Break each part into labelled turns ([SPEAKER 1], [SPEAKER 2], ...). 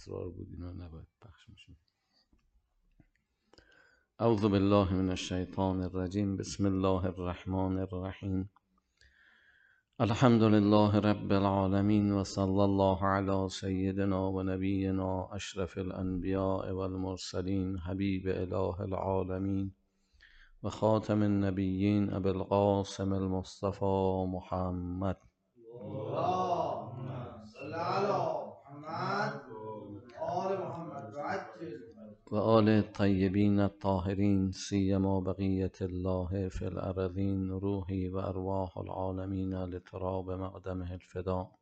[SPEAKER 1] اسرار بود اینا نباید پخش میشه اعوذ بالله من الشیطان الرجیم. بسم الله الرحمن الرحیم. الحمد لله رب العالمين وصلى الله على سيدنا ونبينا أشرف الأنبياء والمرسلين حبيب إله العالمين وخاتم النبيين أبي القاسم المصطفى محمد. وآل الطيبين الطاهرين سيما بقية الله في الأرضين روحي وأرواح العالمين لتراب مقدمه الفداء.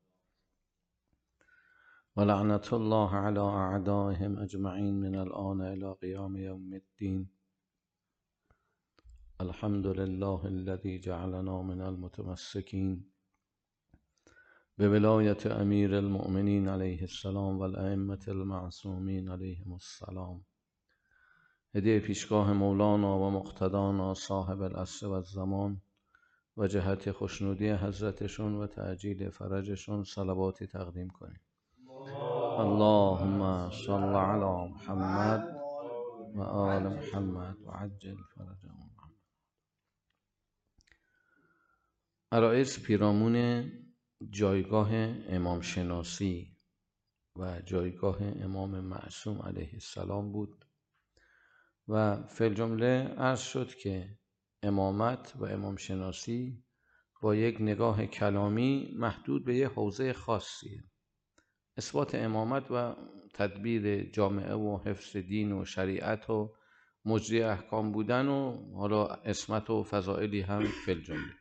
[SPEAKER 1] ولعنة الله على أعدائهم أجمعين من الآن إلى قيام يوم الدين. الحمد لله الذي جعلنا من المتمسكين. بولاية أمير المؤمنين عليه السلام والأئمة المعصومين عليهم السلام. هدیه پیشگاه مولانا و مقتدانا صاحب العصر و الزمان و جهت خوشنودی حضرتشون و تعجیل فرجشون صلواتی تقدیم کنیم. اللهم صل علی محمد و آل محمد و عجل فرجهم عرائز پیرامون جایگاه امام شناسی و جایگاه امام معصوم علیه السلام بود. و فل جمله عرض شد که امامت و امام شناسی با یک نگاه کلامی محدود به یه حوزه خاصیه. اثبات امامت و تدبیر جامعه و حفظ دین و شریعت و مجری احکام بودن و حالا اسمت و فضائلی هم فل جمله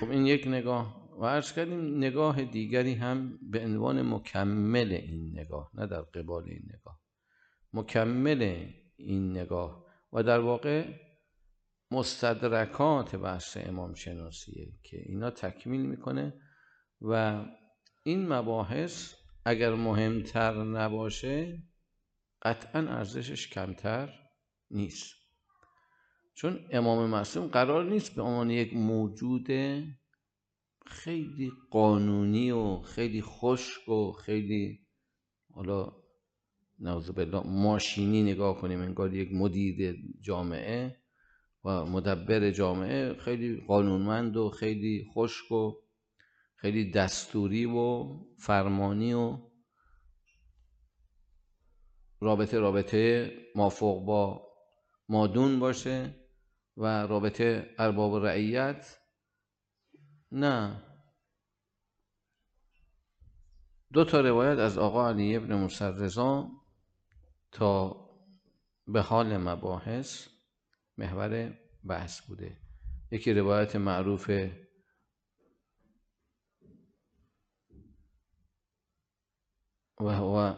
[SPEAKER 1] خب این یک نگاه و عرض کردیم نگاه دیگری هم به عنوان مکمل این نگاه نه در قبال این نگاه. مکمل این نگاه و در واقع مستدرکات بحث امام شناسیه که اینا تکمیل می‌کنه و این مباحث اگر مهمتر نباشه قطعا ارزشش کمتر نیست. چون امام معصوم قرار نیست به عنوان یک موجود خیلی قانونی و خیلی خشک و خیلی حالا نعوذ بالله ماشینی نگاه کنیم انگار یک مدیر جامعه و مدبر جامعه خیلی قانونمند و خیلی خشک و خیلی دستوری و فرمانی و رابطه رابطه مافوق با مادون باشه و رابطه ارباب رعیت. نه. دو تا روایت از آقا علی ابن مسرزا تا به حال مباحث محور بحث بوده. یکی روایت معروف و هو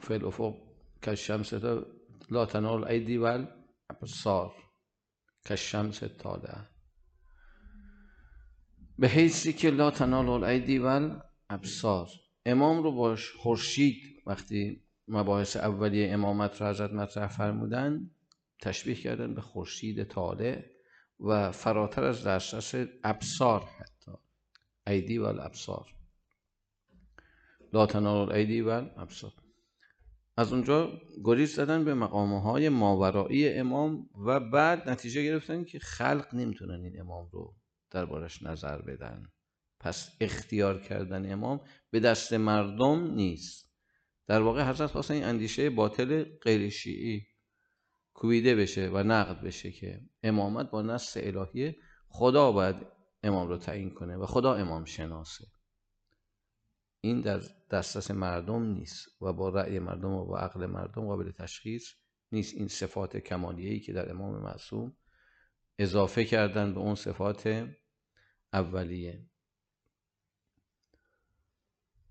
[SPEAKER 1] فی الافق کالشمس لا تنال ایدی ول ابصار کالشمس طالعه به حیثی که لا تنال الایدی ول امام رو با خورشید وقتی مباحث اولیه امامت را حضرت مطرح فرمودن تشبیه کردن به خورشید طالع و فراتر از دسترس ابصار حتی. ایدی و الابصار. لا تنال ایدی و الابصار. از اونجا گریز زدن به مقامه های ماورایی امام و بعد نتیجه گرفتن که خلق نمی‌تونن این امام رو دربارش نظر بدن. پس اختیار کردن امام به دست مردم نیست. در واقع حضرت خواستن این اندیشه باطل غیر شیعی کویده بشه و نقد بشه که امامت با نص الهی خدا باید امام رو تعیین کنه و خدا امام شناسه. این در دسترس مردم نیست و با رأی مردم و با عقل مردم قابل تشخیص نیست. این صفات کمالیه‌ای که در امام معصوم اضافه کردن به اون صفات اولیه.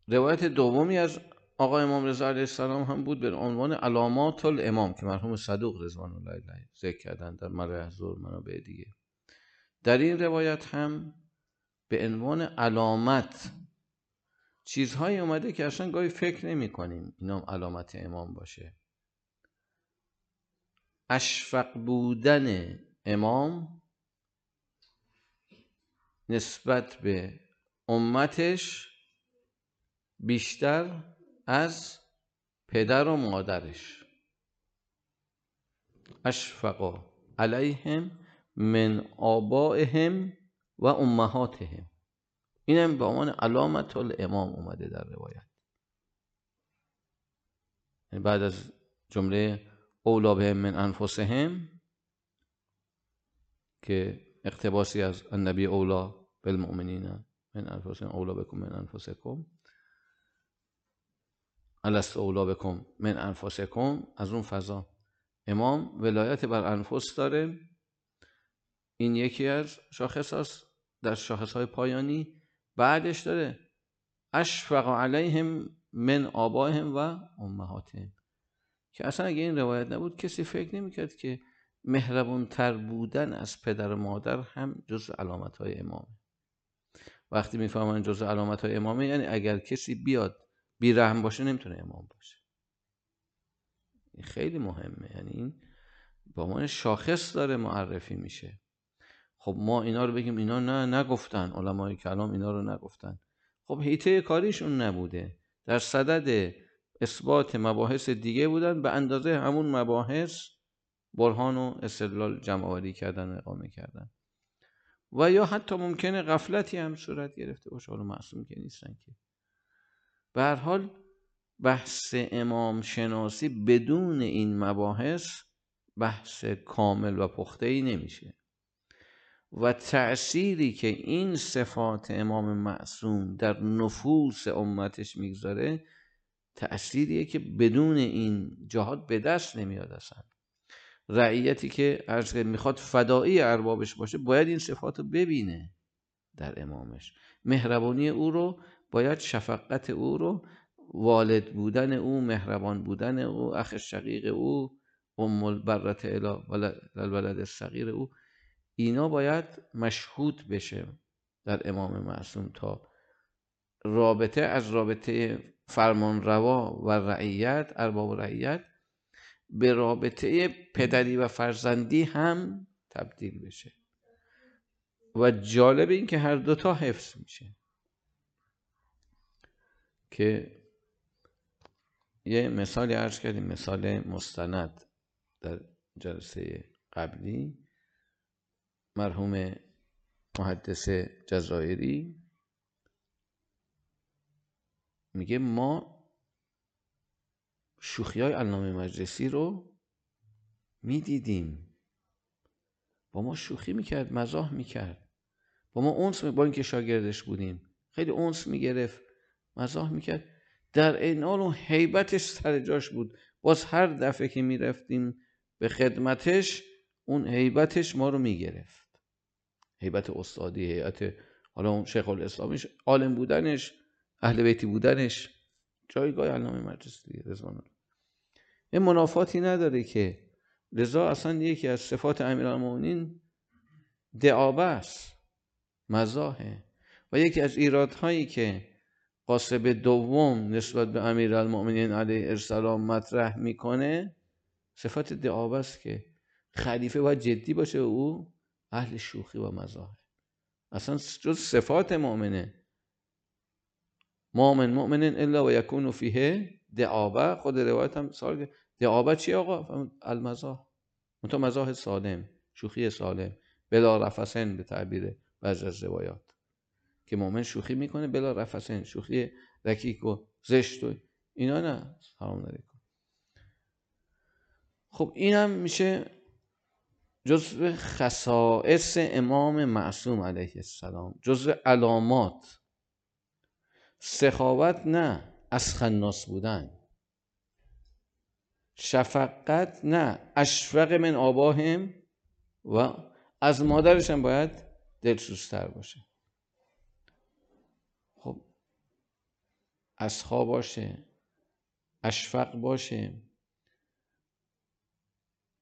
[SPEAKER 1] روایت دومی از آقا امام رضا علیه السلام هم بود به عنوان علامات الامام که مرحوم صدوق رضوان الله علیه ذکر کردن در مرح زور منابع دیگه. در این روایت هم به عنوان علامت چیزهایی اومده که اصلا گاهی فکر نمی کنیم اینا علامت امام باشه. اشفق بودن امام نسبت به امتش بیشتر از پدر و مادرش. اشفقا علیهم من آبائهم و امهاتهم. اینم به عنوان علامت الامام اومده در روایت. بعد از جمله اولا بهم من انفسهم که اقتباسی از النبی اولا بالمؤمنین من انفسهم اولا بکن من انفسکم. الست اولا بکن من انفسکم از اون فضا. امام ولایت بر انفس داره. این یکی از شاخص هاست در شاخص های پایانی. بعدش داره اشفق علیهم من آبائهم و امهاتهم. که اصلا اگه این روایت نبود کسی فکر نمی‌کرد که مهربون تر بودن از پدر و مادر هم جز علامت های امامه. وقتی می‌فهمن جز علامت های امامه یعنی اگر کسی بیاد بیرحم باشه نمی‌تونه امام باشه. این خیلی مهمه. یعنی این با عنوان شاخص داره معرفی میشه. خب ما اینا رو بگیم اینا نه نگفتن. علمای کلام اینا رو نگفتن. خب حیطه کاریشون نبوده. در صدد اثبات مباحث دیگه بودن به اندازه همون مباحث برهان و استدلال جمع کردن اقامه کردن. و یا حتی ممکنه غفلتی هم صورت گرفته باشه. حالا معصوم که نیستن که. به هر حال بحث امام شناسی بدون این مباحث بحث کامل و پخته ای نمیشه. و تأثیری که این صفات امام معصوم در نفوس امتش می‌گذاره تأثیریه که بدون این جهات به دست نمیاد اصلا. رعیتی که عرض می‌خواد فدایی اربابش باشه باید این صفات رو ببینه در امامش. مهربانی او رو باید شفقت او رو والد بودن او مهربان بودن او اخ شقیق او ام البرت اله الولد الصغیر او اینا باید مشهود بشه در امام معصوم تا رابطه از رابطه فرمان روا و رعیت ارباب رعیت به رابطه پدری و فرزندی هم تبدیل بشه. و جالب این که هر دوتا حفظ میشه. که یه مثالی عرض کردیم مثال مستند در جلسه قبلی مرحوم محدث جزایری میگه ما شوخی های علامه مجلسی رو می‌دیدیم. با ما شوخی می‌کرد مزاح می‌کرد. با ما اونس با اینکه شاگردش بودیم. خیلی اونس می‌گرفت. مزاح می‌کرد. در این حال اون حیبتش سر جاش بود. باز هر دفعه که می‌رفتیم به خدمتش اون حیبتش ما رو می‌گرفت. حیبت استادی هیئت حالا اون شیخ الاسلامیش عالم بودنش اهل بیتی بودنش. جایگاه علامه مجلسی رضوان این منافاتی نداره که. لذا اصلا یکی از صفات امیرالمومنین دعابه است. مزاحه. و یکی از ایرادهایی که قاسب دوم نسبت به امیرالمؤمنین علیه السلام مطرح می‌کنه صفات دعابه است که خلیفه باید جدی باشه او اهل شوخی و مزاحه اصلا جز صفات مؤمنه. ما من مؤمن الا و یکون فیه دعابه. خود روایت هم سال دعابه چی آقا؟ المزاح منتها مزاح سالم شوخی سالم بلا رفسن به تعبیر بعض از روایات. که مؤمن شوخی می‌کنه بلا رفسن شوخی رکیک و زشت و اینا نه سلام علیکم خب اینم میشه جزء خصائص امام معصوم علیه السلام. جزء علامات. سخاوت نه از خناس بودن. شفقت نه اشفق من آباهم و از مادرش هم باید دلسوزتر باشه. اسخا باشه اشفق باشه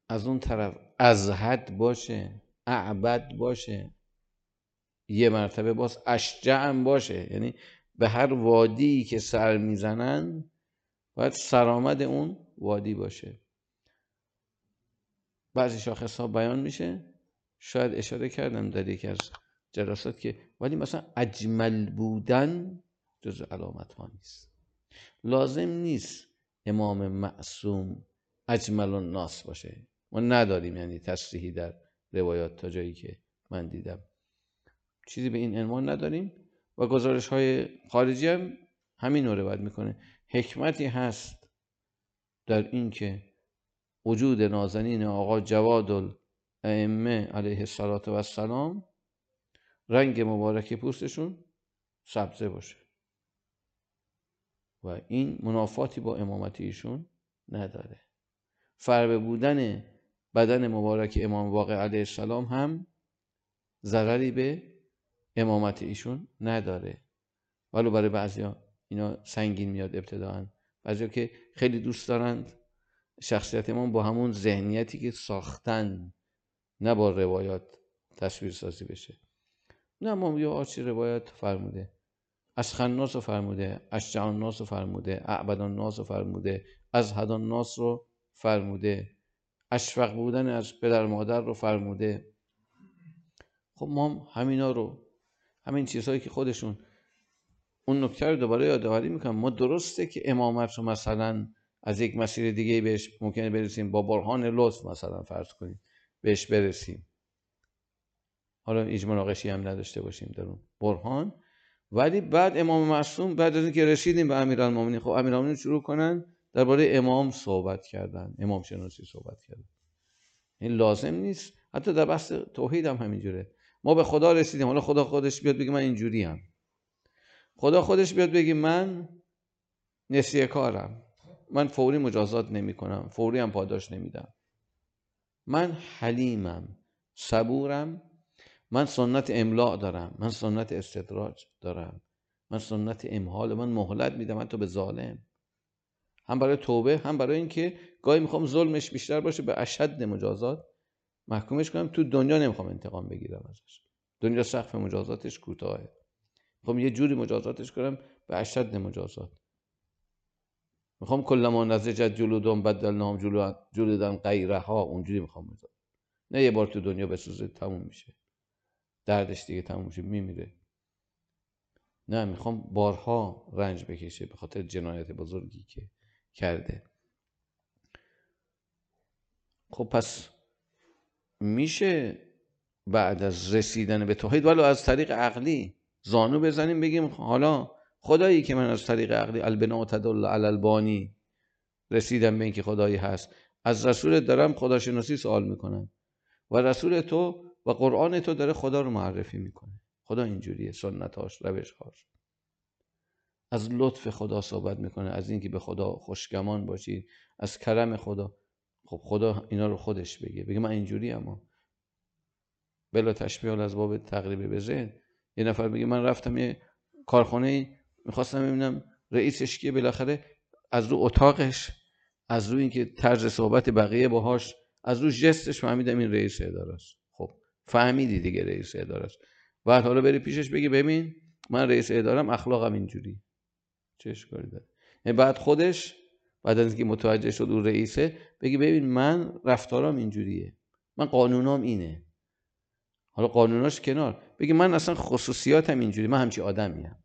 [SPEAKER 1] از اون طرف ازهد باشه اعبد باشه یه مرتبه باز اشجعم باشه. یعنی به هر وادی که سر می‌زنن باید سرآمد اون وادی باشه. بعضی شاخص ها بیان میشه شاید اشاره کردم در یکی از جلسات که ولی مثلا اجمل بودن جز علامت ها نیست. لازم نیست امام معصوم اجمل الناس باشه. ما نداریم یعنی تصریحی در روایات تا جایی که من دیدم. چیزی به این عنوان نداریم. و گزارش های خارجی هم همین رو روایت می‌کنه. حکمتی هست در اینکه وجود نازنین آقا جواد الائمه علیه السلام رنگ مبارک پوستشون سبزه باشه. و این منافاتی با امامت ایشون نداره. فربه بودن بدن مبارک امام واقع علیه السلام هم ضرری به امامت ایشون نداره. ولو برای بعضیا اینا سنگین میاد ابتداعا بعضیا که خیلی دوست دارند شخصیت امام با همون ذهنیتی که ساختن نه با روایات تصویر سازی بشه. نه ما یا آچی روایت فرموده. از خناس رو فرموده از ناس رو فرموده اعبدان ناس رو فرموده از هدان ناس رو فرموده اشفق بودن از پدر مادر رو فرموده خب ما همینا رو همین چیزهایی که خودشون اون نکته رو دوباره یادآوری می‌کنم ما درسته که امامت رو مثلا از یک مسیر دیگه بهش ممکنه برسیم با برهان لطف مثلا فرض کنیم بهش برسیم حالا هیچ مناقشی هم نداشته باشیم در اون برهان ولی بعد امام معصوم بعد از اینکه رسیدیم به امیرالمومنین خب امیرالمومنین شروع کنن درباره امام صحبت کردن امام شناسی صحبت کردن. این لازم نیست. حتی در بحث توحید هم همینجوره. ما به خدا رسیدیم. حالا خدا خودش بیاد بگه من اینجوری هم خدا خودش بیاد بگه من نسیه کارم. من فوری مجازات نمی کنم فوری هم پاداش نمیدم. من حلیمم. صبورم. من سنت املاع دارم من سنت استدراج دارم من سنت امحال من مهلت میدم تو به ظالم. هم برای توبه هم برای اینکه گاهی می‌خوام ظلمش بیشتر باشه به اشد مجازات. محکومش کنم تو دنیا نمی‌خوام انتقام بگیرم ازش. دنیا سقف مجازاتش کوتاهه. می‌خوام یه جوری مجازاتش کنم به اشد مجازات. می‌خوام کل ما نزجت جلودم بدل جلو جلودن غیره ها اونجوری می‌خوام مجازات. نه یه بار تو دنیا بسوزه تموم میشه. دردش دیگه تموم میشه میمیره. نه می‌خوام بارها رنج بکشه به خاطر جنایت بزرگی که کرده. خب پس میشه بعد از رسیدن به توحید؟ ولو از طریق عقلی زانو بزنیم بگیم حالا خدایی که من از طریق عقلی البنا تدل علی البانی رسیدم به اینکه خدایی هست. از رسول دارم خداشناسی سوال می‌کنم. و رسول تو و قرآن تو داره خدا رو معرفی می‌کنه. خدا اینجوریه سنتاش روشهاش. از لطف خدا صحبت می‌کنه از اینکه به خدا خوشگمان باشید از کرم خدا. خب خدا اینا رو خودش بگه. بگه من اینجوری اما بلا تشبیه از باب تقریب به ذهن. یه نفر بگه من رفتم یه کارخانه می‌خواستم ببینم رئیسش که بالاخره از رو اتاقش از رو اینکه طرز صحبت بقیه باهاش از رو جستش فهمیدم این رئیس اداره است. فهمیدی دیگه رئیس اداره است بعد حالا بری پیشش بگی ببین من رئیس ادارم اخلاقم اینجوری. چه اشکالی داره؟ یعنی بعد خودش بعد از اینکه متوجه شد اون رئیسه بگی ببین من رفتارم اینجوریه. من قانونام اینه. حالا قانوناش کنار. بگی من اصلا خصوصیاتم اینجوری. من همچی آدمیم.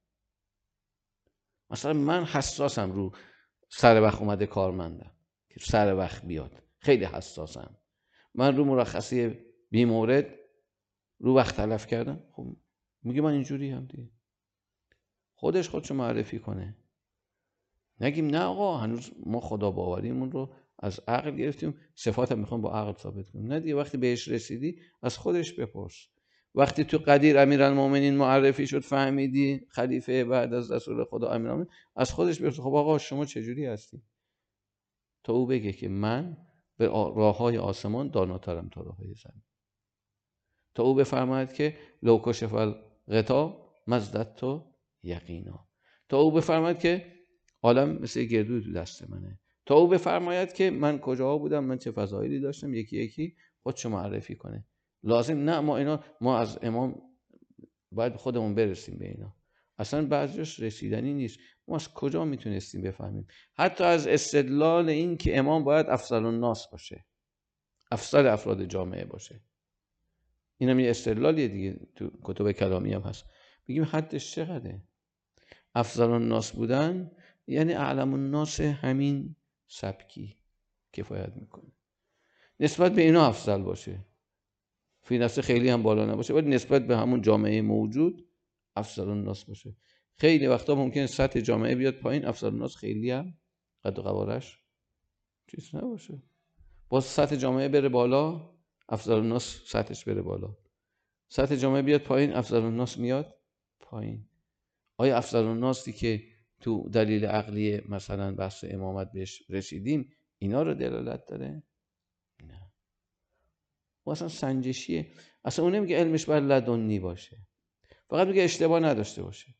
[SPEAKER 1] مثلا من حساسم رو سر وقت اومده کارمندم که سر وقت بیاد. خیلی حساسم. من رو مرخصی بیمورد رو وقت تلف کردم خب میگه من اینجوری هم دیگه. خودش خودشو معرفی کنه. نگیم نه آقا هنوز ما خدا باوریمون رو از عقل گرفتیم. صفات هم می‌خوام با عقل ثابت کنیم نه دیگه وقتی بهش رسیدی از خودش بپرس. وقتی تو قدیر امیرالمومنین معرفی شد فهمیدی خلیفه بعد از رسول خدا امیرالمومنین از خودش بپرس. خب آقا شما چجوری هستی؟ تا او بگه که من به راه های آسمان داناترم تا راه های زمین. تا او بفرماید که لو فل غطا مزدت تو یقینا. تا او بفرماید که عالم مثل گردو تو دست منه. تا او بفرماید که من کجا بودم من چه فضایلی داشتم یکی یکی خودشو معرفی کنه. لازم نه ما اینا ما از امام باید خودمون برسیم به اینا. اصلا بعضیش رسیدنی نیست. ما از کجا می‌تونستیم بفهمیم؟ حتی از استدلال این که امام باید افضل الناس باشه. افضل افراد جامعه باشه. اینم یه استدلالیه دیگه تو کتب کلامی هم هست. بگیم حدش چقدره؟ افضل الناس بودن یعنی اعلم الناس همین سبکی کفایت می‌کنه. نسبت به اینا افضل باشه. فی نفسه خیلی هم بالا نباشه ولی نسبت به همون جامعه موجود افضل الناس باشه. خیلی وقتا ممکن سطح جامعه بیاد پایین افضل الناس خیلی هم قد و قوارش چیز نباشه. باز سطح جامعه بره بالا افضل الناس سطحش بره بالا. سطح جامعه بیاد پایین افضل الناس میاد پایین. آیا افضل الناسی که تو دلیل عقلی مثلا بحث امامت بهش رسیدیم اینا رو دلالت داره؟ نه. و اصلا سنجشیه. اصلا اون نمیگه علمش بر لدنی باشه. فقط میگه اشتباه نداشته باشه.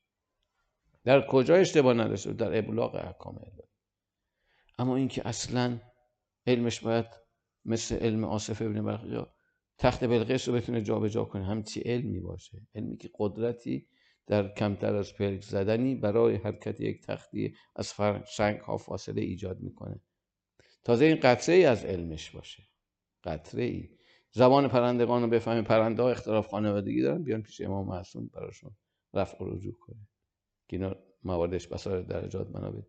[SPEAKER 1] در کجا اشتباه نداشته در ابلاغ احکام الهی اما اینکه اصلا علمش باید مثل علم آصف ابن برقیا تخت بلقیس رو بتونه جابجا کنه. همچی علمی باشه علمی که قدرتی در کمتر از پلک زدنی برای حرکت یک تختی از سنگ ها فاصله ایجاد می‌کنه. تازه این قطره ای از علمش باشه. قطره ای زبان پرندگان رو بفهمیم پرنده ها اختلاف خانوادگی دارن. بیان پیش امام معصوم براشون رفع رجوع کنه. که اینا مواردش بسار درجات منابع.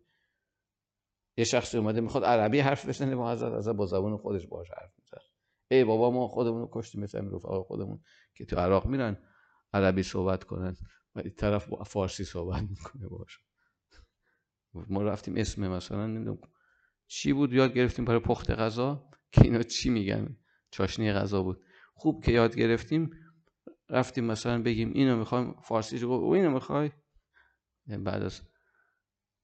[SPEAKER 1] یه شخصی اومده می‌خواد عربی حرف بزنه با حضرت از با زبان خودش باش حرف می‌زنه ای بابا ما خودمون رو کشتیم مثل رفقا خودمون که تو عراق میرن عربی صحبت کنن و این طرف با فارسی صحبت می‌کنه باش ما رفتیم اسم مثلا نمی‌دونم چی بود یاد گرفتیم برای پخت غذا که اینا چی میگن؟ چاشنی غذا بود. خوب که یاد گرفتیم رفتیم مثلا بگیم اینو می‌خوایم فارسی و اینو می‌خوای؟ بعد از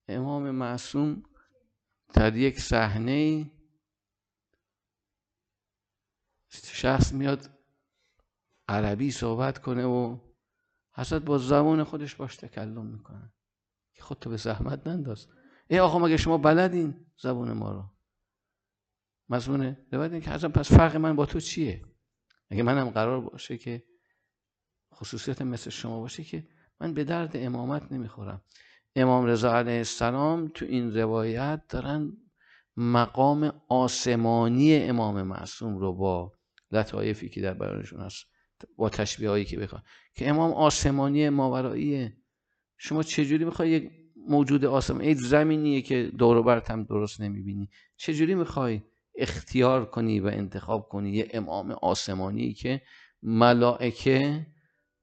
[SPEAKER 1] امام معصوم در یک صحنه شخص میاد عربی صحبت کنه و حضرت با زبان خودش باش تکلم می‌کنه. که خودتو به زحمت ننداز. ای آقا مگه شما بلدین زبون ما رو؟ مضمونه این که حضرت پس فرق من با تو چیه؟ اگه منم قرار باشه که خصوصیت مثل شما باشه که من به درد امامت نمی‌خورم؟ امام رضا علیه السلام تو این روایت دارن مقام آسمانی امام معصوم رو با لطایفی که در بیانشون هست با تشبیه هایی که بخواد که امام آسمانی ماوراییه شما چجوری می‌خوای یک موجود آسمان یک زمینیه که دور برت هم درست نمی‌بینی چجوری می‌خوای اختیار کنی و انتخاب کنی یه امام آسمانی که ملائکه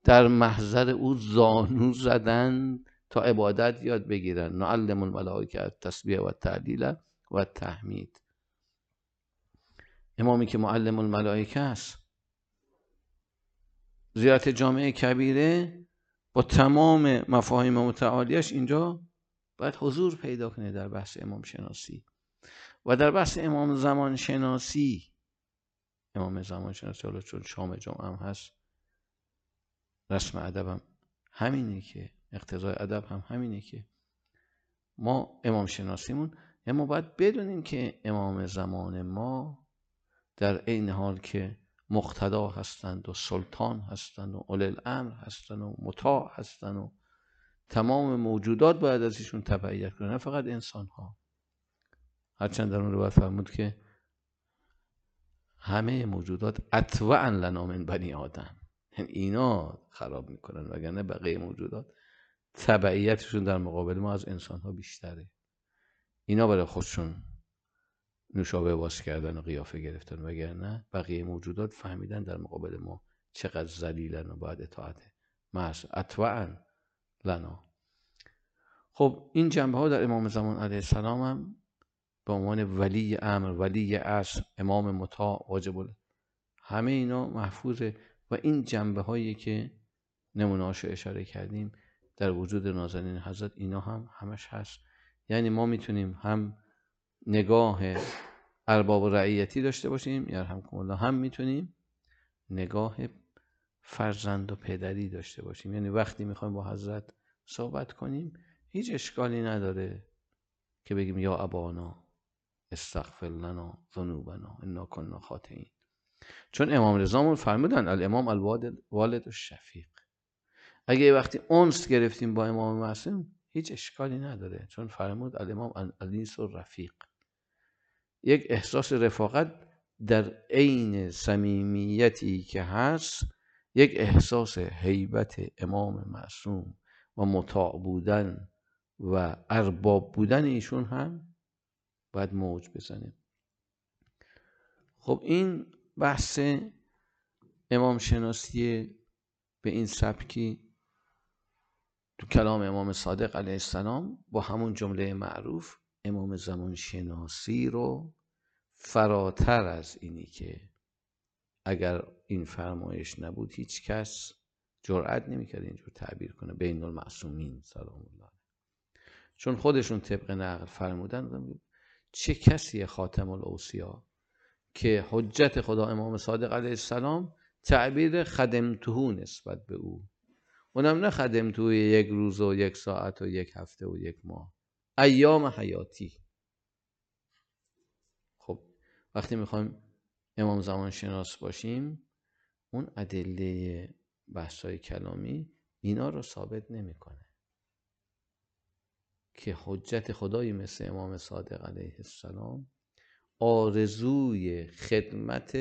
[SPEAKER 1] در محضر او زانو زدن تا عبادت یاد بگیرن. نعلم الملائکه تسبیح و تعلیل و تحمید امامی که معلم الملائکه است. زیارت جامعه کبیره با تمام مفاهیم متعالیش اینجا باید حضور پیدا کنه در بحث امام شناسی و در بحث امام زمان شناسی امام زمان شناسی حالا چون شام جمعه هم هست رسم ادبم همینه که اقتضای ادب هم همینه که ما امام شناسیمون اما باید بدونیم که امام زمان ما در عین حال که مقتدا هستند و سلطان هستند و اول الامر هستند و مطاع هستند و تمام موجودات باید از ایشون تبعیت کنن نه فقط انسان ها هرچند در اون رو باید فرمود که همه موجودات اطوعا لنا من بنی آدم. یعنی اینا خراب می‌کنن وگرنه بقیه موجودات تبعیتشون در مقابل ما از انسان ها بیشتره. اینا برای خودشون نوشابه باز کردن و قیافه گرفتن وگرنه بقیه موجودات فهمیدن در مقابل ما چقدر ذلیلن و باید اطاعت محض. اطوعا لنا. خب این جنبه ها در امام زمان علیه السلام هم به عنوان ولی امر ولی عصر امام مطاع واجب همه اینا محفوظه. و این جنبه هایی که نمونه اشاره کردیم در وجود نازنین حضرت اینا هم همش هست. یعنی ما می‌تونیم هم نگاه ارباب و رعیتی داشته باشیم یا هم الله هم می‌تونیم نگاه فرزند و پدری داشته باشیم. یعنی وقتی می‌خوایم با حضرت صحبت کنیم هیچ اشکالی نداره که بگیم یا ابانا استغفر لنا ذنوبنا انا کنا خاطئین. چون امام رضامون فرمودن الامام الوالد الشفیق. اگه وقتی اونس گرفتیم با امام معصوم هیچ اشکالی نداره چون فرمود الامام الانیس و رفیق یک احساس رفاقت در عین صمیمیتی که هست یک احساس حیبت امام معصوم و مطاع بودن و ارباب بودن ایشون هم باید موج بزنه. خب این بحث امام شناسی به این سبکی تو کلام امام صادق علیه السلام با همون جمله معروف امام زمان شناسی رو فراتر از اینی که اگر این فرمایش نبود هیچ کس جرأت نمی‌کرد اینجور تعبیر کنه. بین المعصومین سلام الله چون خودشون طبق نقل فرمودن چه کسی خاتم الاوسیا که حجت خدا امام صادق علیه السلام تعبیر خدمتهو نسبت به او اونم نه خدمتهو یک روز و یک ساعت و یک هفته و یک ماه. ایام حیاتی. خب وقتی می‌خوایم امام زمان شناس باشیم اون ادله بحثای کلامی اینا رو ثابت نمی‌کنه. که حجت خدایی مثل امام صادق علیه السلام آرزوی خدمت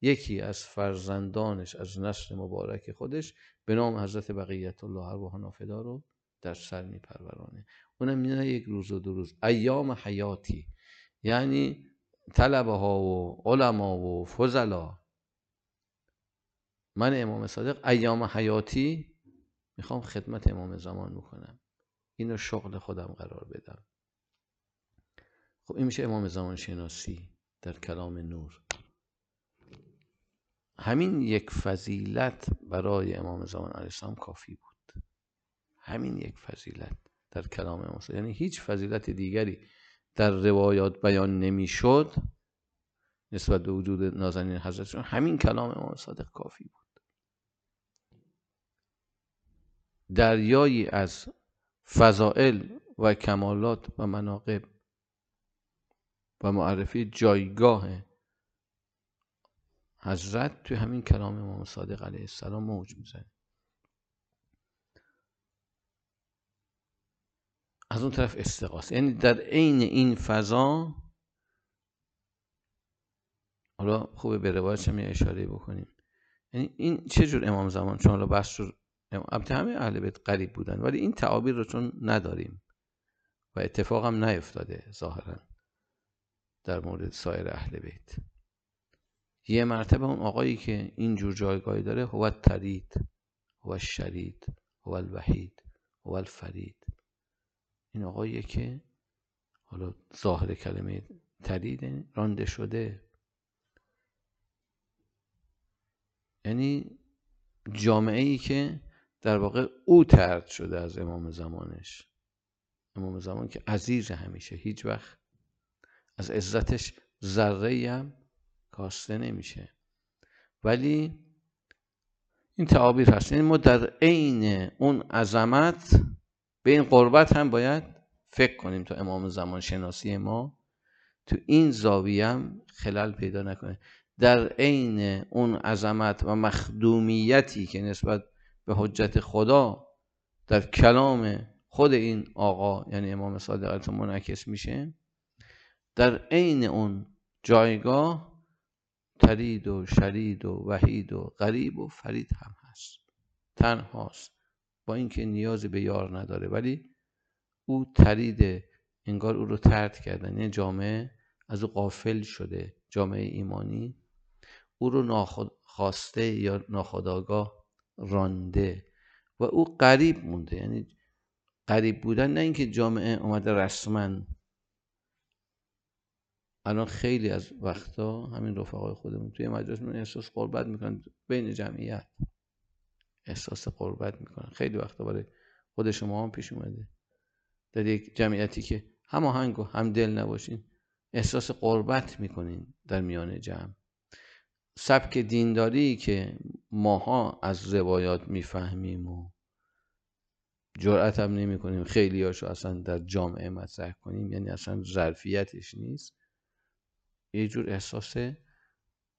[SPEAKER 1] یکی از فرزندانش از نسل مبارک خودش به نام حضرت بقیت الله ارواح نافدا رو در سر میپرورانه. اونم نه یک روز و دو روز. ایام حیاتی. یعنی طلبه ها و علما و فضلا. من امام صادق ایام حیاتی می‌خوام خدمت امام زمان می‌کنم اینو شغل خودم قرار بدم. خب این میشه امام زمان شناسی در کلام نور. همین یک فضیلت برای امام زمان علیه السلام کافی بود. همین یک فضیلت در کلام امام یعنی هیچ فضیلت دیگری در روایات بیان نمی‌شد نسبت به وجود نازنین حضرت. همین کلام امام صادق کافی بود. دریایی از فضائل و کمالات و مناقب و معرفی جایگاه حضرت توی همین کلام امام صادق علیه السلام موج می‌زنه. از اون طرف استقاس یعنی در عین این فضا حالا خوبه به روایت هم اشاره بکنیم. یعنی این چه جور امام زمان؟ چون حالا بحث البته همه اهل بیت قریب بودن ولی این تعابیر رو چون نداریم و اتفاق هم نیفتاده ظاهرا در مورد سایر اهل بیت. یه مرتبه اون آقایی که اینجور جایگاهی داره هو ترید هو شرید هو الوحید هو الفرید. این آقاییه که حالا ظاهر کلمه ترید رانده شده. یعنی جامعه ای که در واقع او ترد شده از امام زمانش. امام زمان که عزیز همیشه هیچ وقت از عزتش ذره هم کاسته نمیشه. ولی این تعابیر هست. یعنی ما در عین اون عظمت به این قربت هم باید فکر کنیم تا امام زمان شناسی ما تو این زاویه هم خلل پیدا نکنه. در عین اون عظمت و مخدومیتی که نسبت به حجت خدا در کلام خود این آقا یعنی امام صادق منعکس میشه در عین اون جایگاه ترید و شرید و وحید و غریب و فرید هم هست. تنهاست. با اینکه نیازی به یار نداره. ولی او ترید انگار او رو ترد کردن. یعنی جامعه از او قافل شده. جامعه ایمانی. او رو ناخواسته یا ناخداگاه رانده و او قریب مونده. یعنی قریب بودن نه اینکه جامعه اومده رسما الان خیلی از وقتا همین رفقای خودمون توی مجلس من احساس قربت می‌کنن بین جمعیت. احساس قربت می‌کنن. خیلی وقتا برای خود شما هم پیش اومده. در یک جمعیتی که هم آهنگ و هم دل نباشین احساس قربت می‌کنین در میان جمع. سبک دینداری که ماها از روایات می‌فهمیم و جرأت هم نمی کنیم خیلی هاشو اصلا در جامعه مطرح کنیم یعنی اصلا ظرفیتش نیست. یه جور احساس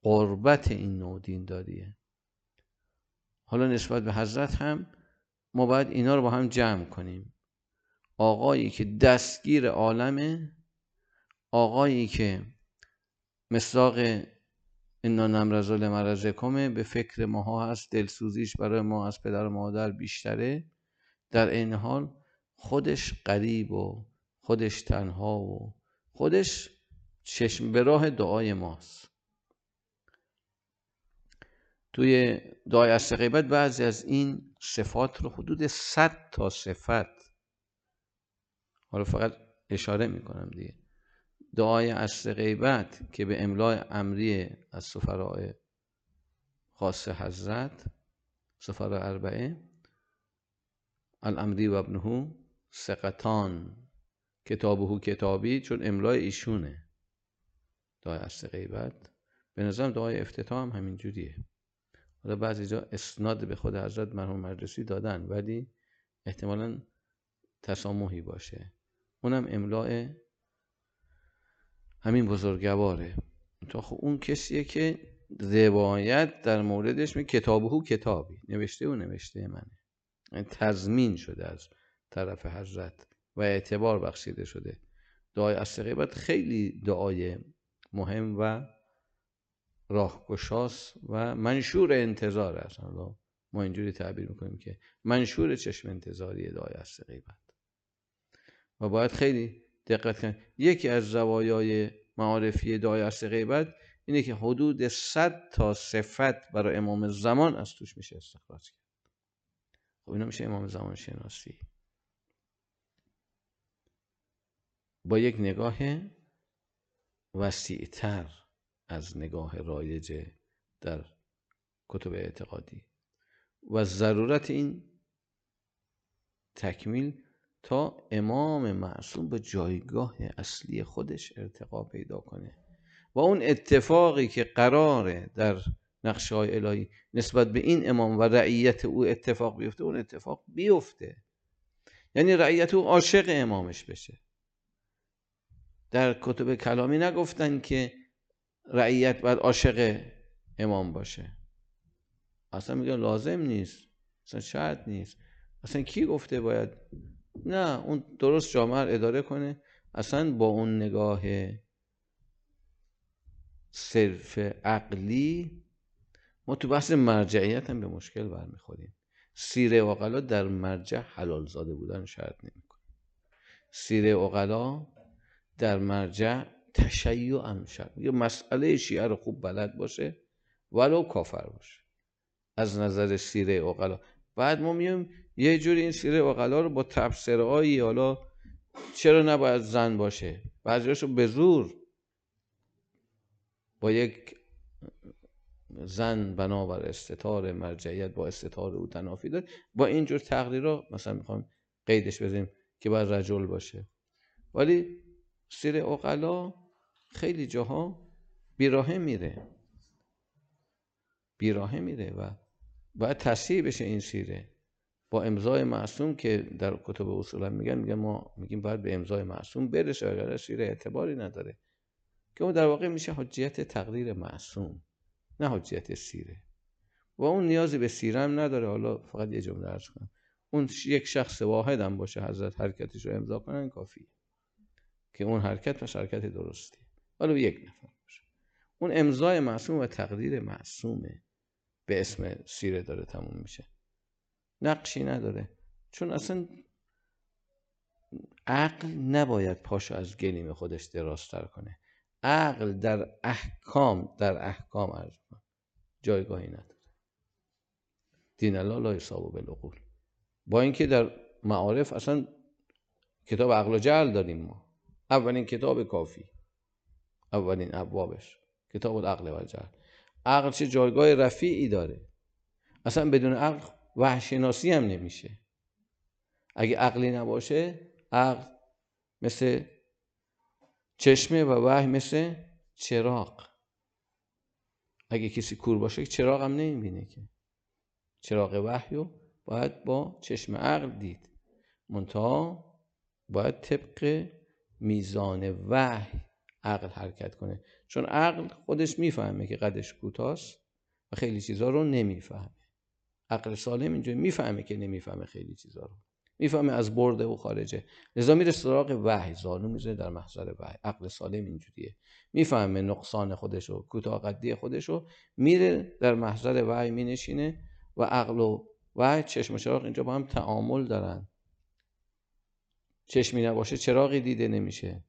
[SPEAKER 1] قربت این نوع دینداریه حالا نسبت به حضرت هم ما باید اینا رو با هم جمع کنیم. آقایی که دستگیر عالمه آقایی که مصداق انا نمرز لمرزکمه به فکر ماها هست دلسوزیش برای ما از پدر و مادر بیشتره. در این حال خودش قریب و خودش تنها و خودش چشم به راه دعای ماست. توی دعای از غیبت بعضی از این صفات رو حدود 100 تا صفت حالا فقط اشاره می‌کنم دیگه. دعای از غیبت که به املای امری از سفراء خاص حضرت سفراء اربعه الامری و ابنهو سقطان کتابهو کتابی چون املای ایشونه. دعای از غیبت به نظرم دعای افتتاح هم همین جوریه. حالا بعضی جا اسناد به خود حضرت مرحوم مجلسی دادن ولی احتمالا تسامحی باشه. اونم املاع همین بزرگواره. تا خب اون کسیه که روایت در موردش می کتابه کتابی نوشته و نوشته منه. یعنی تضمین شده از طرف حضرت و اعتبار بخشیده شده. دعای استقیبت خیلی دعای مهم و راهگشاست و منشور انتظار است. ما اینجوری تعبیر می‌کنیم که منشور چشم انتظاری دعای استقیبت و باید خیلی دقت کنید یکی از زوایای معارفی دعای از غیبت اینه که حدود 100 تا صفت برای امام زمان از توش میشه استخراج کرد. خب اینا میشه امام زمان شناسی. با یک نگاه وسیعتر از نگاه رایج در کتب اعتقادی. و ضرورت این تکمیل تا امام معصوم به جایگاه اصلی خودش ارتقا پیدا کنه. و اون اتفاقی که قراره در نقشه های الهی نسبت به این امام و رعیت او اتفاق بیفته اون اتفاق بیفته. یعنی رعیت او عاشق امامش بشه. در کتب کلامی نگفتن که رعیت باید عاشق امام باشه. اصلا میگه لازم نیست. اصلا شرط نیست. اصلا کی گفته باید؟ نه اون درست جامعه رو اداره کنه. اصلا با اون نگاه صرف عقلی ما تو بحث مرجعیت هم به مشکل برمیخوریم. سیره اقلا در مرجع حلال زاده بودن شرط نمی‌کنه. سیره اقلا در مرجع تشیع هم شرط یه مسئله شیعه رو خوب بلد باشه ولو کافر باشه. از نظر سیره اقلا. بعد ما میایم یه جوری این سیره اقلا رو با تبصره حالا چرا نباید زن باشه؟ بعضیاشو به زور با یک زن بنابر استطار مرجعیت با استطار او تنافی داد. با اینجور تقریرها مثلا می‌خوام قیدش بزنیم که باید رجل باشه. ولی سیر اقلا خیلی جاها بیراهه میره. بیراهه میره و باید تصحیح بشه این سیره. با امضای معصوم که در کتب اصولا میگن میگن ما میگیم باید به امضای معصوم برسه اگر سیره اعتباری نداره. که اون در واقع میشه حجیت تقدیر معصوم نه حجیت سیره. و اون نیازی به سیره هم نداره. حالا فقط یه جمله ارز کنم. اون یک شخص واحد هم باشه حضرت حرکتش رو امضا کنن کافی که اون حرکت پس حرکت درستی. حالا یک نفر باشه. اون امضای معصوم و تقدیر معصومه به اسم سیره داره تموم میشه. نقشی نداره. چون اصلا عقل نباید پاشو از گلیم خودش دراستر کنه. عقل در احکام در احکام ارز جایگاهی نداره. دین الله لا یصاب بالعقول. با اینکه در معارف اصلا کتاب عقل و جهل داریم ما. اولین کتاب کافی. اولین ابوابش. کتاب العقل و جهل عقل چه جایگاه رفیعی داره. اصلا بدون عقل وحشناسی هم نمیشه. اگه عقلی نباشه عقل مثل چشمه و وحی مثل چراغ. اگه کسی کور باشه چراغ هم نمی‌بینه که. چراغ وحی رو باید با چشم عقل دید. منتها باید طبق میزان وحی عقل حرکت کنه. چون عقل خودش می‌فهمه که قدش کوتاست و خیلی چیزها رو نمی‌فهمه. عقل سالم اینجا می‌فهمه که نمی‌فهمه خیلی چیزا رو. می‌فهمه از برده و خارجه. لذا میره سراغ وحی. زانو میزه در محضر وحی. عقل سالم اینجوریه. می‌فهمه نقصان خودشو کوتاه قدی خودشو میره در محضر وحی مینشینه و عقل و وحی چشم چراغ اینجا با هم تعامل دارن. چشمی نباشه چراغی دیده نمیشه.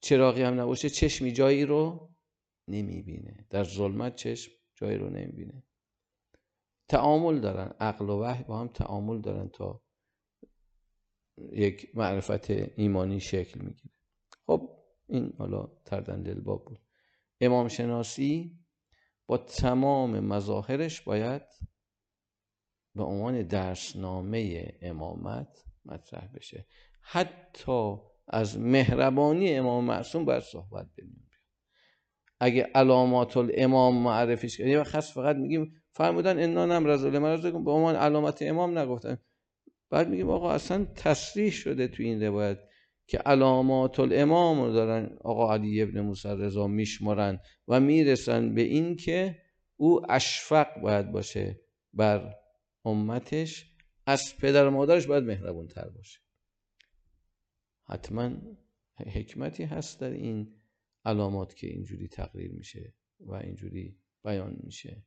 [SPEAKER 1] چراغی هم نباشه چشمی جایی رو نمی‌بینه. در ظلمت چشم جایی رو نمی‌بینه. تعامل دارن عقل و وحی با هم تعامل دارن تا یک معرفت ایمانی شکل می‌گیره. خب این حالا تردن دلباب بود. امام شناسی با تمام مظاهرش باید به عنوان درسنامه امامت مطرح بشه. حتی از مهربانی امام معصوم باید صحبت ببینیم اگه علامات الامام معرفیش کنیم و خاص فقط میگیم فرمودن انا نم رزول مرزکم به عنوان علامت امام نگفتن. بعد میگیم آقا اصلا تصریح شده تو این روایت که علامات الامام رو دارن آقا علی ابن موسی رضا میشمارن و می‌رسن به این که او اشفق باید باشه بر امتش. از پدر و مادرش باید مهربون تر باشه. حتما حکمتی هست در این علامات که اینجوری تقریر میشه و اینجوری بیان میشه.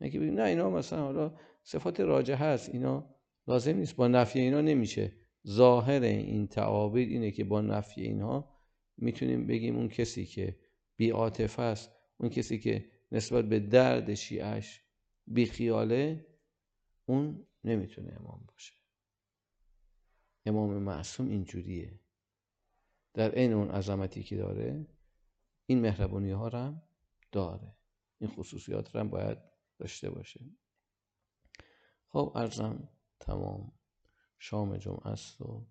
[SPEAKER 1] نه که نه اینا مثلا حالا صفات راجه هست اینا لازم نیست با نفی اینا نمیشه. ظاهر این تعابیر اینه که با نفی اینها می‌تونیم بگیم اون کسی که بی عاطفه است اون کسی که نسبت به درد شیعش بی خیاله اون نمی‌تونه امام باشه. امام معصوم اینجوریه. در عین اون عظمتی که داره این مهربونی ها رو هم داره. این خصوصیات رو هم باید داشته باشه. خب ارزم تمام. شام جمعه است و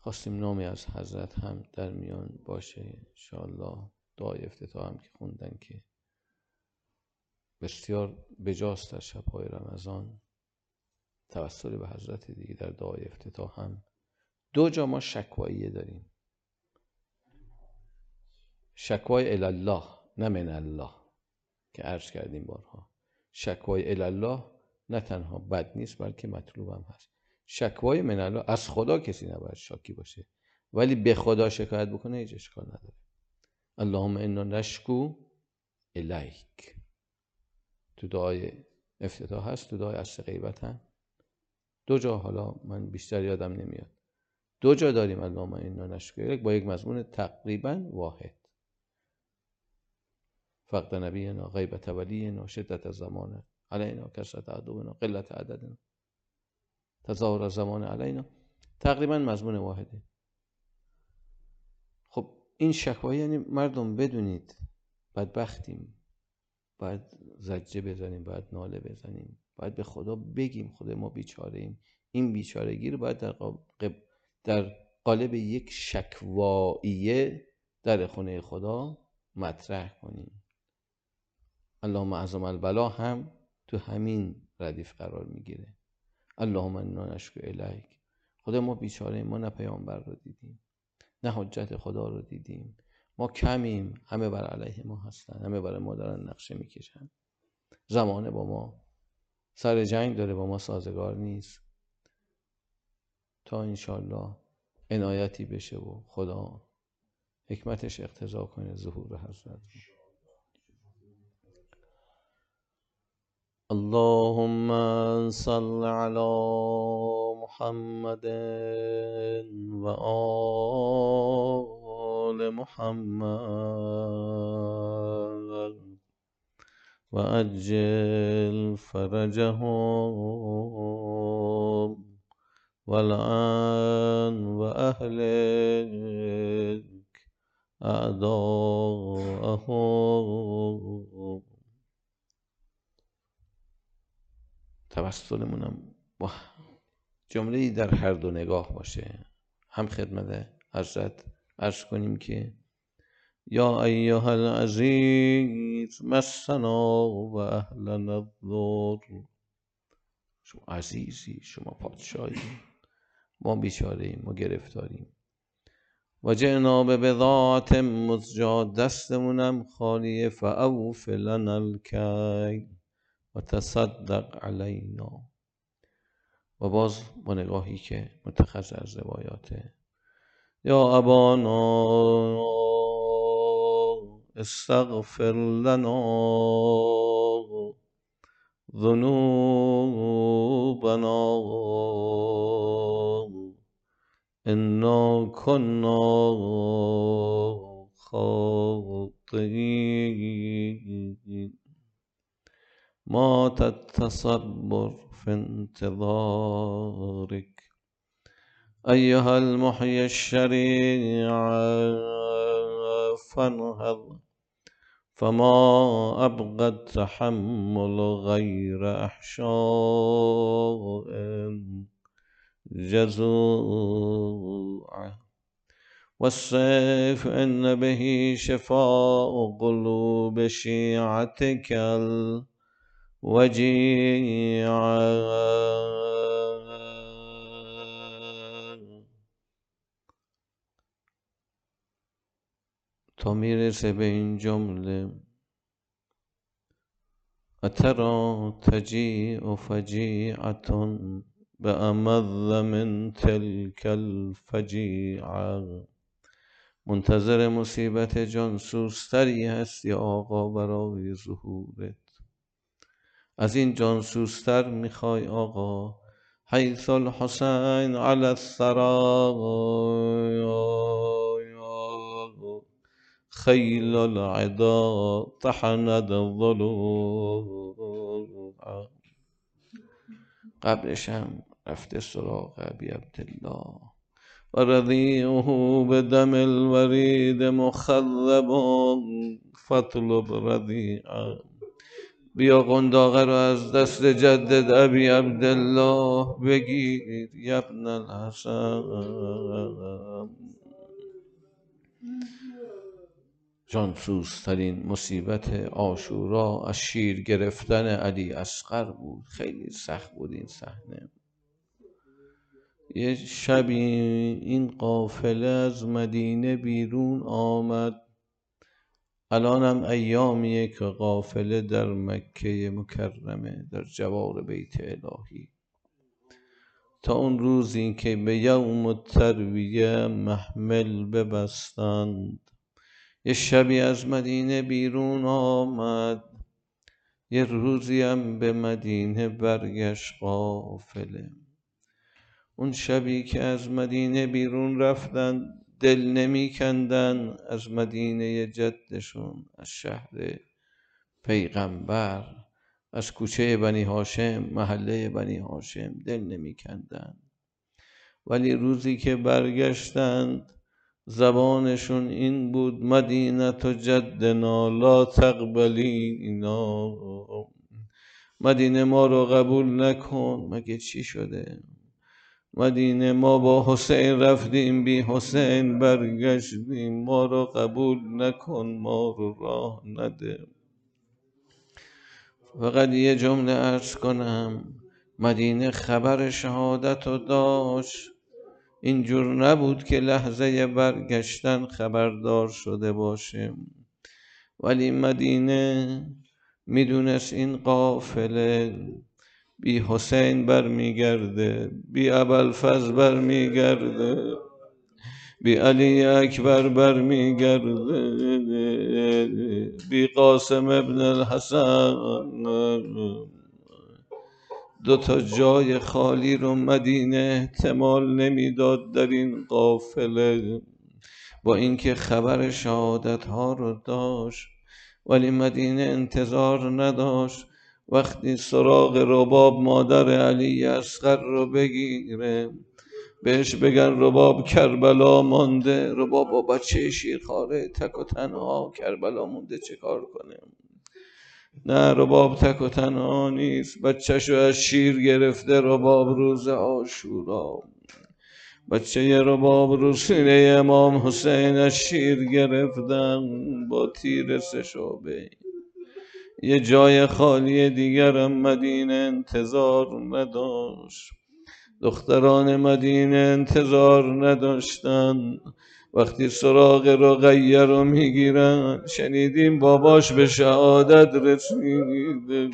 [SPEAKER 1] خواستیم نامی از حضرت هم در میان باشه. انشاءالله دعای افتتاح هم که خوندن که بسیار بجاست در شبهای رمضان. توسل به حضرت دیگه در دعای افتتاح هم. دو جا ما شکواییه داریم. شکوای الله نه من الله که عرض کردیم بارها. شکوای الله نه تنها بد نیست بلکه مطلوب هم هست. شکوای من الله از خدا کسی نباید شاکی باشه. ولی به خدا شکایت بکنه هیچ اشکال نداره. اللهم انا نشکو الیک. تو دعای افتتاح هست تو دعای از غیبت هم. دو جا حالا من بیشتر یادم نمیاد. دو جا داریم اللهم انا نشکو الیک با یک مضمون تقریبا واحد. فقد نبینا غیبت ولینا شدت زمان علینا کسرت عدونا قلت عددنا. تظاهر زمان علینا. تقریبا مضمون واحده. خب این شکوایی یعنی مردم بدونید بدبختیم. باید زجه بزنیم باید ناله بزنیم. باید به خدا بگیم خدا ما بیچاره ایم. این بیچارگی رو باید در, در قالب یک شکواییه در خونه خدا مطرح کنیم. اللهم اعظم البلا هم تو همین ردیف قرار می‌گیره. اللهم انا نشکو الیک. خدا ما بیچاره ما نه پیامبر رو دیدیم نه حجت خدا رو دیدیم. ما کمیم همه بر علیه ما هستن همه برای ما دارن نقشه می‌کشن. زمانه با ما سر جنگ داره با ما سازگار نیست. تا انشالله عنایتی بشه و خدا حکمتش اقتضا کنه ظهور حضرت. اللهم صل على محمد وآل محمد. وأجل فرجهم والآن وأهلك أعداءهم. توسلمونم. با جمله در هر دو نگاه باشه. هم خدمت حضرت عرض کنیم که یا ایها العزیز مسنا و اهلنا الضر شما عزیزی شما پادشاهی. ما بیچاره ما گرفتاریم. و جعنا به بضاعت مزجا دستمونم خالیه فاوف لنا الکی و تصدق علینا. و باز با نگاهی که متخذ از روایاته یا ابانا استغفر لنا ذنوبنا إنا كنا خاطئين. مات التصبر في انتظارك. أيها المحيي الشريع فانهض فما أبغى التحمل غير أحشاء جزوع والسيف إن به شفاء قلوب شيعتك الوجيعة می‌رسه به این جمله. اترا تجیع فجیعتون به امذ من تلک الفجیعه منتظر مصیبت جانسوستری هستی آقا برای ظهورت. از این جانسوستر می‌خوای آقا. حیث الحسین علی الثرا. خیل العدا طحند الضلوع قبلش هم رفته سراغ ابی عبدالله. و رضیعه به دم الورید مخذب فطلب رضیعه. بیا قنداقه رو از دست جدد ابی عبدالله بگیر یبن الحسن. جانسوزترین مصیبت آشورا از شیر گرفتن علی اصغر بود. خیلی سخت بود این صحنه. یه شبی این قافله از مدینه بیرون آمد. الانم ایامیه که قافله در مکه مکرمه در جوار بیت الهی. تا اون روزی که به یوم الترویه محمل ببستند. یه شبی از مدینه بیرون آمد. یه روزی هم به مدینه برگشت قافله. اون شبی که از مدینه بیرون رفتن دل نمی کندن از مدینه جدشون از شهر پیغمبر از کوچه بنی هاشم محله بنی هاشم دل نمی کندن ولی روزی که برگشتند زبانشون این بود مدینت و جدنا لا تقبلی اینا. مدینه ما رو قبول نکن. مگه چی شده؟ مدینه ما با حسین رفتیم بی حسین برگشتیم. ما رو قبول نکن ما رو راه نده. فقط یه جمله ارز کنم. مدینه خبر شهادت رو داشت. اینجور نبود که لحظه برگشتن خبردار شده باشیم. ولی مدینه می‌دونست این قافله بی حسین برمیگرده بی ابوالفضل برمیگرده بی علی اکبر برمیگرده بی قاسم ابن الحسن. دو تا جای خالی رو مدینه احتمال نمی‌داد در این قافله با اینکه خبر شهادت ها رو داشت ولی مدینه انتظار نداشت. وقتی سراغ رباب مادر علی اصغر رو بگیره بهش بگن رباب کربلا مانده. رباب با بچه شیرخواره تک و تنها کربلا مونده چه کار کنه نه رباب تک و تنها نیست بچهشو از شیر گرفته رباب روز آشورا بچه رباب رو سینه امام حسین از شیر گرفتن با تیر سشابه یه جای خالی دیگرم مدینه انتظار نداشت. دختران مدینه انتظار نداشتن. وقتی سراغ رقیه رو می‌گیرن شنیدیم باباش به شهادت رسیده.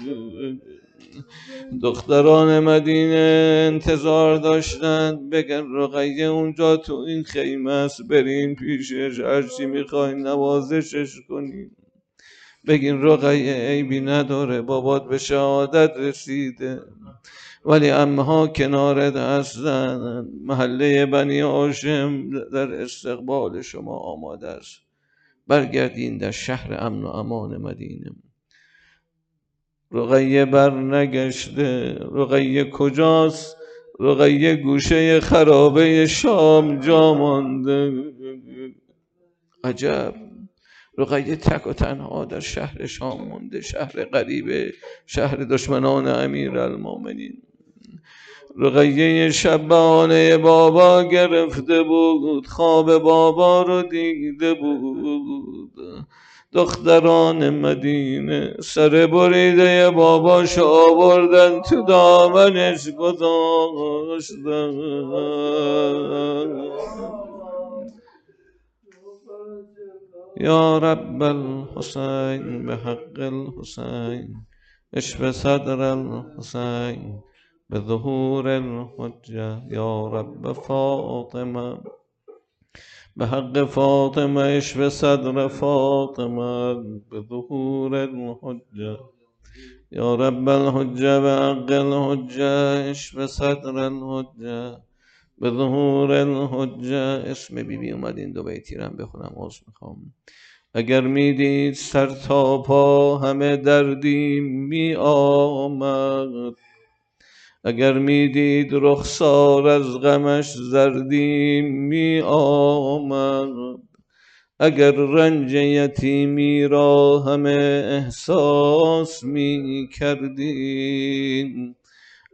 [SPEAKER 1] دختران مدینه انتظار داشتن بگن رقیه اونجا تو این خیمه است بریم پیشش هرچی می‌خواین نوازشش کنیم. بگین رقیه عیبی نداره بابات به شهادت رسیده. ولی امها کنارت هستن محله بنی هاشم در استقبال شما آماده است. برگردین در شهر امن و امان مدینه. رقیه بر نگشته رقیه کجاست؟ رقیه گوشه خرابه شام جا مانده. عجب. رقیه تک و تنها در شهر شام مونده شهر غریبه شهر دشمنان امیر المومنین رقیه شبانه بابا گرفته بود خواب بابا رو دیده بود. دختران مدینه سر بریده باباش آوردن تو دامنش گذاشتن. یا رب الحسین به حق الحسین اشف صدر الحسین. به ظهور الحجه یا رب فاطمه به حق فاطمه اشف صدر فاطمه به ظهور الحجه یا رب الحجه به حق الحجه اشف صدر الحجه به ظهور الحجه اسم بیبی بی اومد این دو بیتی رو بخونم عذر می‌خوام. اگر می‌دید سر تا پا همه دردی می آمد اگر می‌دید رخسار از غمش زردی می آمد اگر رنج یتیمی را همه احساس می کردین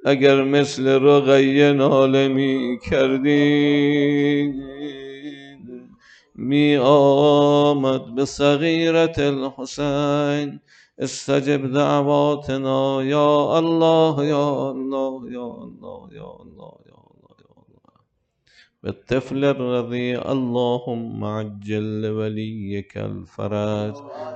[SPEAKER 1] اگر مثل رقیه ناله می کردی می آمد به صغیرت الحسین استجب دعواتنا یا الله یا الله یا الله یا الله یا الله یا الله. بالطفل الرضيع اللهم عجل لوليك الفرج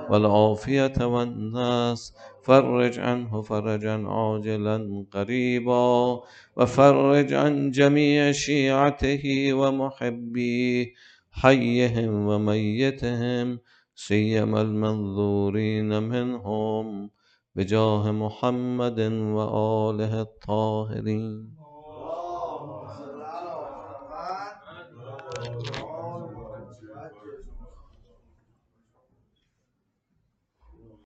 [SPEAKER 1] والعافية والناس. فرج عنه فرجا عاجلا قريبا. وفرج عن جميع شيعته ومحبيه حيهم وميتهم. سيما المنظورين منهم بجاه محمد وآله الطاهرين.